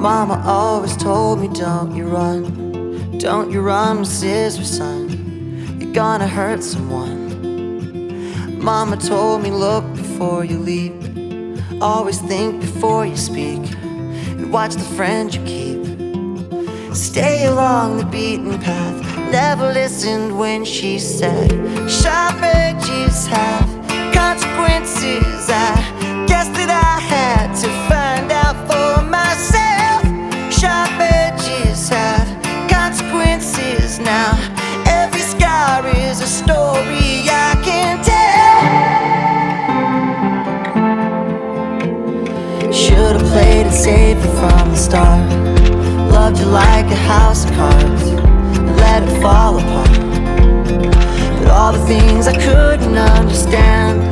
Mama always told me, don't you run, don't you run with scissors, son. You're gonna hurt someone. Mama told me, look before you leap, always think before you speak, and watch the friend you keep. Stay along the beaten path. Never listened when she said, Sharp from the start. Loved you like a house of cards and let it fall apart. But all the things I couldn't understand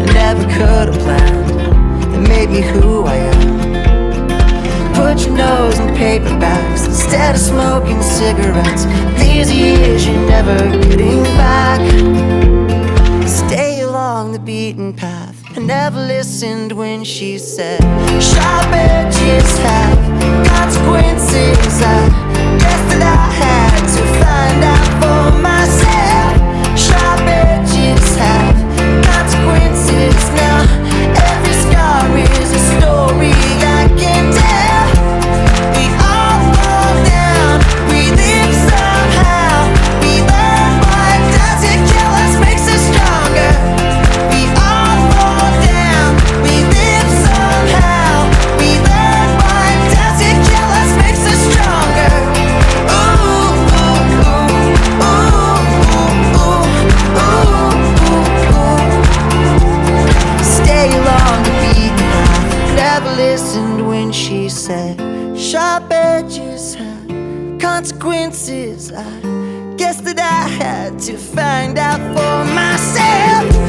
and never could have planned that made me who I am. Put your nose in paperbacks instead of smoking cigarettes. These years you're never getting back. Listened when she said, Sharp edges have consequences. I listened when she said, Sharp edges have consequences. I guess that I had to find out for myself.